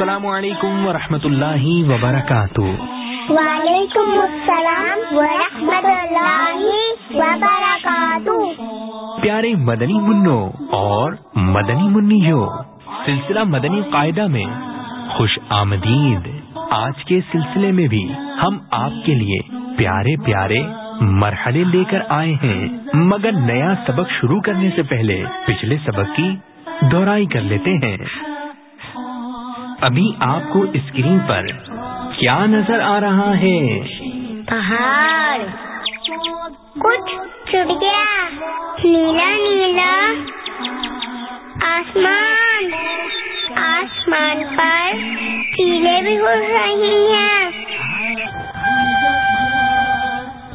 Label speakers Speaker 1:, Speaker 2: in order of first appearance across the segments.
Speaker 1: السلام علیکم ورحمۃ اللہ وبرکاتہ۔
Speaker 2: وعلیکم السلام ورحمۃ اللہ وبرکاتہ۔
Speaker 1: پیارے مدنی منو اور مدنی منیوں سلسلہ مدنی قاعدہ میں خوش آمدید۔ آج کے سلسلے میں بھی ہم آپ کے لیے پیارے پیارے مرحلے لے کر آئے ہیں۔ مگر نیا سبق شروع کرنے سے پہلے پچھلے سبق کی دہرائی کر لیتے ہیں۔ ابھی آپ کو اسکرین پر کیا نظر آ رہا ہے؟
Speaker 2: پہاڑ۔ کچھ چڑیا۔ نیلا نیلا۔ آسمان۔ آسمان پر چیلے بھی اڑ رہی ہیں۔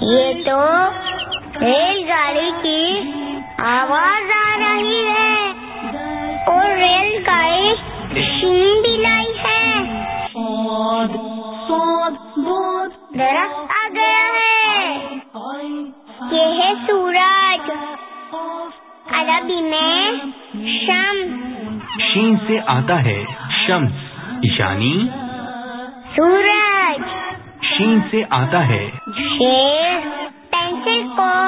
Speaker 2: یہ تو ریل گاڑی کی آواز آ رہی شین بھی لائی ہے درخت آ گیا ہے۔ یہ ہے سورج۔ عربی میں شم
Speaker 1: شین سے آتا ہے شمس ایشانی
Speaker 2: سورج۔
Speaker 1: شین سے آتا ہے
Speaker 2: شیر پینسل کو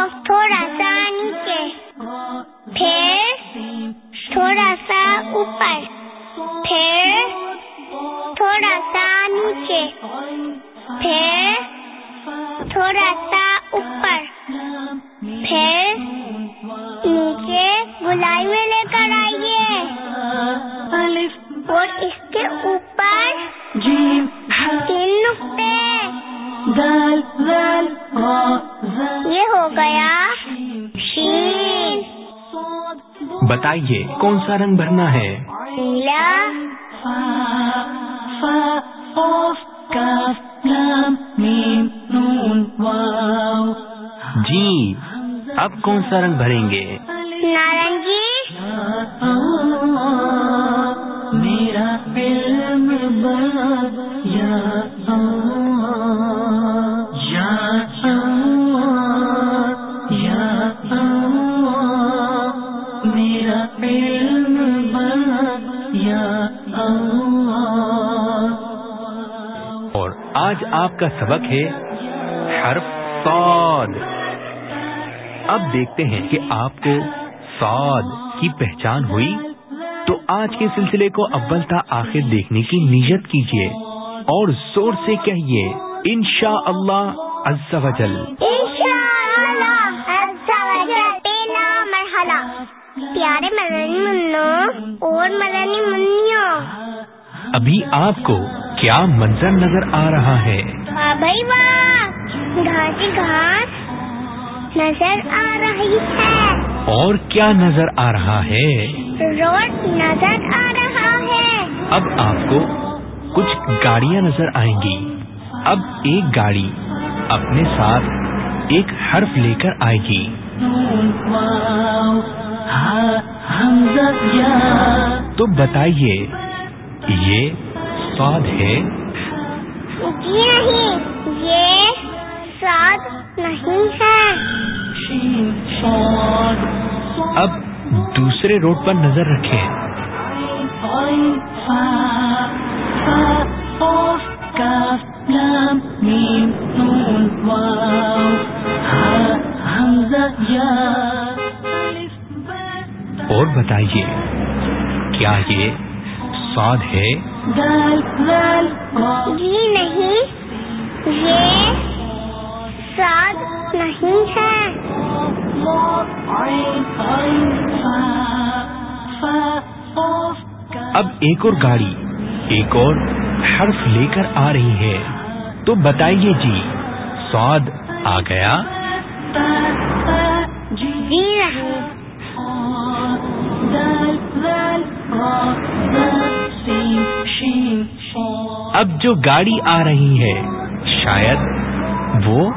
Speaker 2: یہ ہو گیا شین
Speaker 1: بتائیے کون سا رنگ بھرنا ہے؟
Speaker 2: نیلا۔
Speaker 1: جی اب کون سا رنگ بھریں گے؟
Speaker 2: نارنگی۔
Speaker 3: میرا
Speaker 1: آج آپ کا سبق ہے حرف صاد۔ اب دیکھتے ہیں کہ آپ کو صاد کی پہچان ہوئی تو آج کے سلسلے کو اول تا آخر دیکھنے کی نیت کیجیے اور زور سے کہیے اللہ و جل۔
Speaker 2: پہلا مرحلہ۔ پیارے مدنی منوں اور مدنی منیوں
Speaker 1: ابھی آپ کو کیا منظر نظر آ رہا ہے؟
Speaker 2: واہ بھائی واہ گھاس ہی گھاس نظر آ رہی ہے۔
Speaker 1: اور کیا نظر آ رہا ہے؟
Speaker 2: روڈ نظر آ رہا ہے۔
Speaker 1: اب آپ کو کچھ گاڑیاں نظر آئیں گی۔ اب ایک گاڑی اپنے ساتھ ایک حرف لے کر آئے گی۔ تو بتائیے یہ سواد ہے؟
Speaker 2: جی نہیں یہ ساتھ نہیں ہے۔
Speaker 1: اب دوسرے روڈ پر نظر رکھیں۔ اور بتائیے کیا یہ سواد ہے؟
Speaker 2: جی نہیں یہ نہیں ہے۔
Speaker 1: اب ایک اور گاڑی ایک اور حرف لے کر آ رہی ہے۔ تو بتائیے جی سواد آ گیا؟
Speaker 2: جی نہیں۔
Speaker 1: اب جو گاڑی آ رہی ہے شاید وہ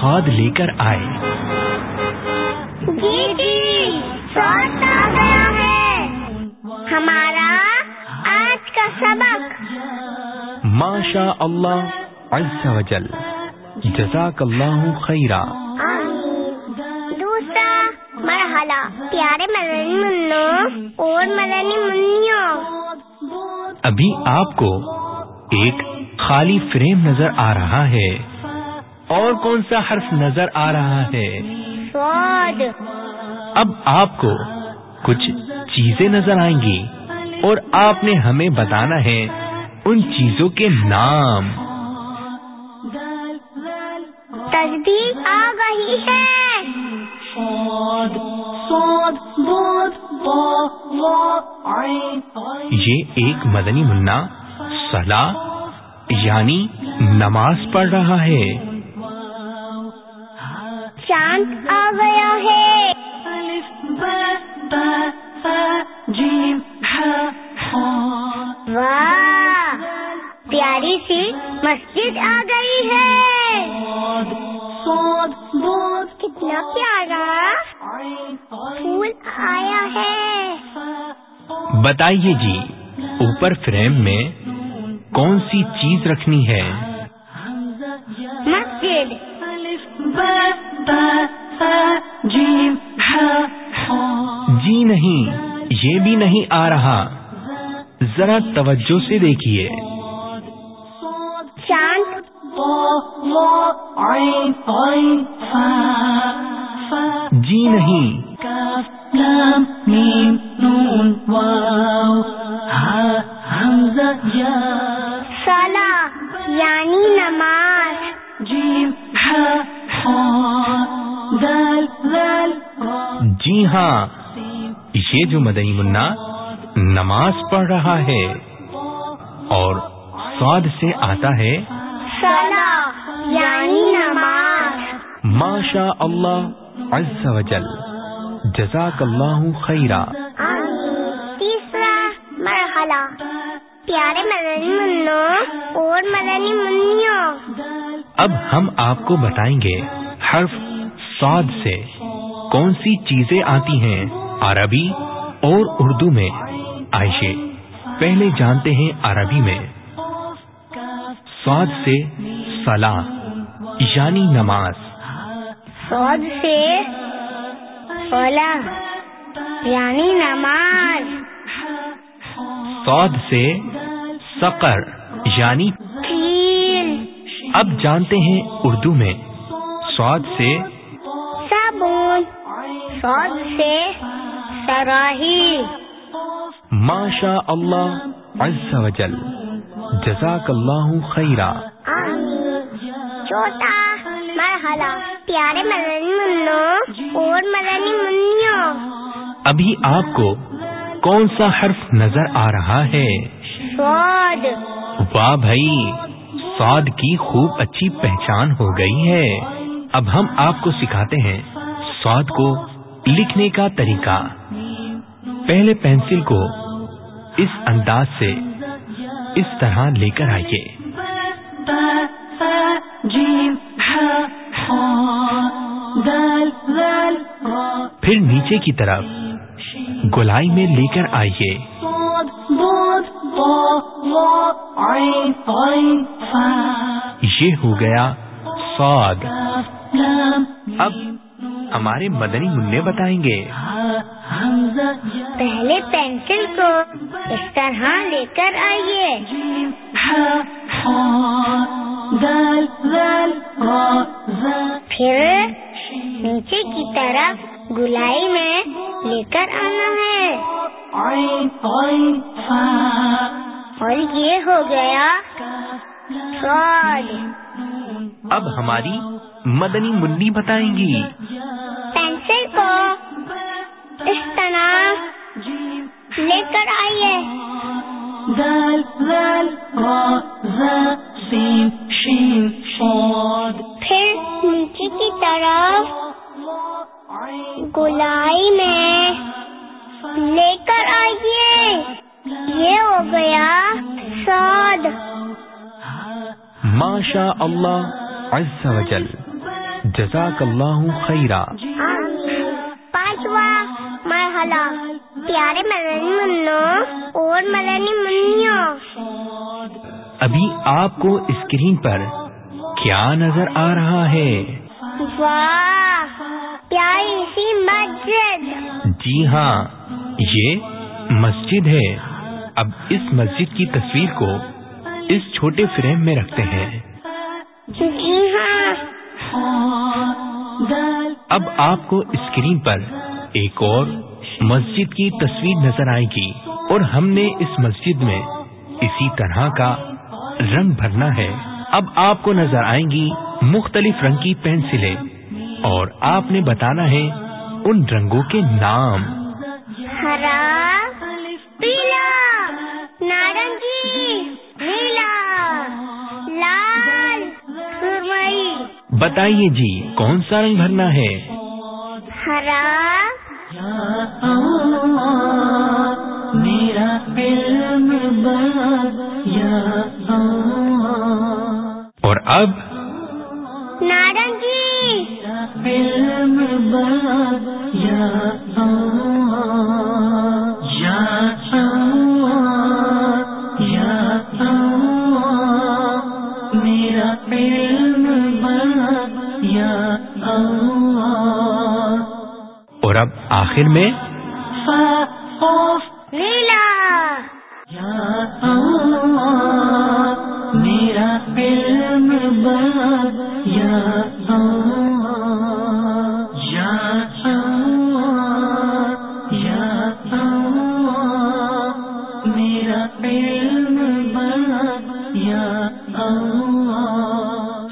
Speaker 1: سواد لے کر آئے۔
Speaker 2: جی جی سواد آ گیا ہے۔ ہمارا آج کا سبق۔
Speaker 1: ماشا اللہ عز و جل۔ جزاک اللہ خیرہ
Speaker 2: دوسرا مرحلہ۔ پیارے مدنی منوں اور مدنی منوں
Speaker 1: ابھی آپ کو ایک خالی فریم نظر آ رہا ہے۔ اور کون سا حرف نظر آ رہا ہے؟ اب آپ کو کچھ چیزیں نظر آئیں گی اور آپ نے ہمیں بتانا ہے ان چیزوں کے نام۔
Speaker 2: تصدیق آ گئی ہے۔
Speaker 1: یہ ایک مدنی منا سلا یعنی نماز پڑھ رہا ہے۔
Speaker 2: چاند آ گیا ہے۔ واہ پیاری سی مسجد آ گئی ہے۔ کتنا پیارا۔
Speaker 1: بتائیے جی اوپر فریم میں کون سی چیز رکھنی ہے؟
Speaker 2: مسجد
Speaker 1: جی نہیں یہ بھی نہیں آ رہا۔ ذرا توجہ سے دیکھیے۔
Speaker 2: چاند۔
Speaker 1: جی نہیں۔ یہ جو مدنی منا نماز پڑھ رہا ہے اور سواد سے آتا ہے
Speaker 2: یعنی نماز۔
Speaker 1: ماشا اللہ عز و جل۔ جزاک اللہ خیرہ
Speaker 2: تیسرا مرحلہ۔ پیارے مدنی منوں اور مدنی منوں
Speaker 1: اب ہم آپ کو بتائیں گے حرف سعد سے کون سی چیزیں آتی ہیں؟ عربی اور اردو میں۔ آئیے پہلے جانتے ہیں عربی میں۔ سعد سے صلاح یعنی نماز۔
Speaker 2: سود سے صلاح یعنی نماز۔
Speaker 1: سعد سے سقر یعنی اب جانتے ہیں اردو میں۔ سعد سے
Speaker 2: صابن۔ سود سے سراہی
Speaker 1: ماشا اللہ عز و جل جزاک اللہ خیرہ
Speaker 2: چوتھا مرحلہ پیارے مدنی منوں اور مدنی منوں
Speaker 1: ابھی آپ کو کون سا حرف نظر آ رہا ہے؟
Speaker 2: سود
Speaker 1: واہ بھائی سعد کی خوب اچھی پہچان ہو گئی ہے۔ اب ہم آپ کو سکھاتے ہیں سعد کو لکھنے کا طریقہ۔ پہلے پینسل کو اس انداز سے اس طرح لے کر آئیے۔ پھر نیچے کی طرف گلائی میں لے کر آئیے۔ یہ ہو گیا سعد
Speaker 3: كاف لام
Speaker 1: اب ہمارے مدنی منع بتائیں گے۔
Speaker 2: پہلے پینسل کو اس طرح لے کر آئیے۔ پھر نیچے کی طرف گلائی میں لے کر آنا ہے۔ اور یہ ہو گیا
Speaker 1: اب ہماری مدنی منی بتائیں گی۔
Speaker 2: کر آئیے
Speaker 3: ذا سين شين صاد
Speaker 2: پھر نیچے کی طرف گلائی میں لے کر آئیے یہ ہو گیا سود
Speaker 1: ماشا اللہ عز و جل۔ جزاک اللہ خیرہ
Speaker 2: مرحلہ پیارے مدنی منو اور مدنی منوں
Speaker 1: ابھی آپ کو اسکرین پر کیا نظر آ رہا ہے
Speaker 2: واہ پیاری سی مسجد
Speaker 1: جی ہاں یہ مسجد ہے اب اس مسجد کی تصویر کو اس چھوٹے فریم میں رکھتے ہیں
Speaker 2: جی ہاں
Speaker 1: اب آپ کو اسکرین پر ایک اور مسجد کی تصویر نظر آئے گی اور ہم نے اس مسجد میں اسی طرح کا رنگ بھرنا ہے۔ اب آپ کو نظر آئیں گی مختلف رنگ کی پینسلیں اور آپ نے بتانا ہے ان رنگوں کے نام۔
Speaker 2: ہرا پیلا نارنگی نیلا لال سرمئی۔
Speaker 1: بتائیے جی کون سا رنگ بھرنا ہے؟
Speaker 2: ہرا
Speaker 3: میرا علم یا
Speaker 1: اور اب
Speaker 2: نارنگی
Speaker 1: آخر میں
Speaker 3: میرا علم یا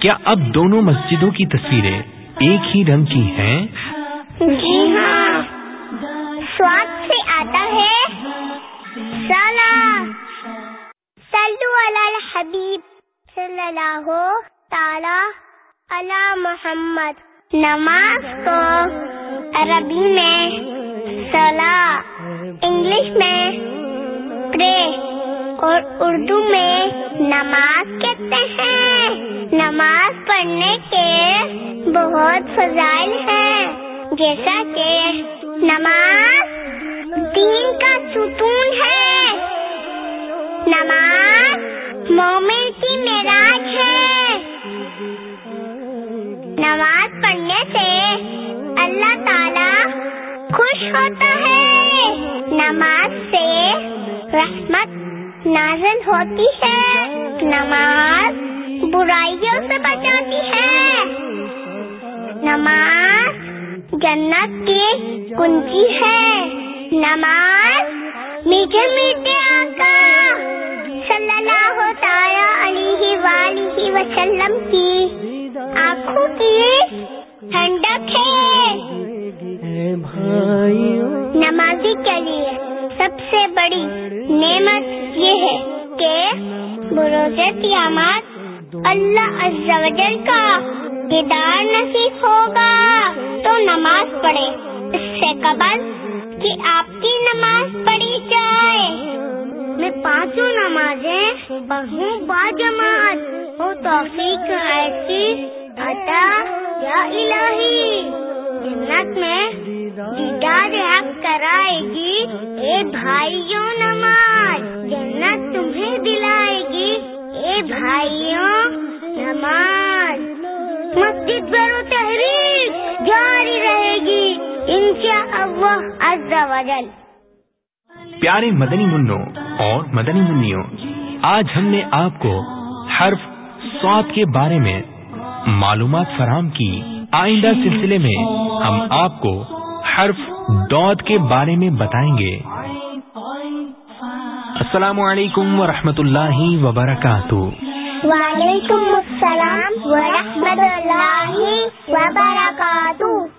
Speaker 1: کیا اب دونوں مسجدوں کی تصویریں ایک ہی رنگ کی ہیں؟
Speaker 2: نماز کو عربی میں سلا انگلش میں پرے اور اردو میں نماز کہتے ہیں۔ نماز پڑھنے کے بہت فضائل ہیں، جیسا کہ نماز دین کا ستون ہے۔ نماز مومن کی معراج ہے۔ ہوتا ہے۔ نماز سے رحمت نازل ہوتی ہے۔ نماز برائیوں سے بچاتی ہے۔ نماز جنت کی کنجی ہے۔ نماز میٹھے میٹھے آقا صلی اللہ تعالی علیہ وآلہ وسلم کی آنکھوں کی ٹھنڈک ہے۔ نمازی کے لیے سب سے بڑی نعمت یہ ہے کہ بروز قیامت اللہ عز و جل کا دیدار نصیب ہوگا۔ تو نماز پڑھے اس سے قبل کہ آپ کی نماز پڑھی جائے۔ میں پانچوں نمازیں پڑھوں۔ با جماعت۔ ہو توفیق ایسی عطا یا الہی۔ جنت میں دیدار حق کرائے گی۔ اے بھائیوں، نماز۔ جنت تمہیں دلائے گی۔ اے بھائیوں، نماز۔ مسجد برو تحریک جاری رہے گی۔ انشاء اللہ عز و جل۔
Speaker 1: پیارے مدنی منوں اور مدنی منیوں، آج ہم نے آپ کو حرف سواد کے بارے میں معلومات فراہم کی۔ آئندہ سلسلے میں ہم آپ کو حرف دود کے بارے میں بتائیں گے۔ السلام علیکم ورحمۃ اللہ وبرکاتہ۔
Speaker 2: وعلیکم السلام ورحمۃ اللہ وبرکاتہ۔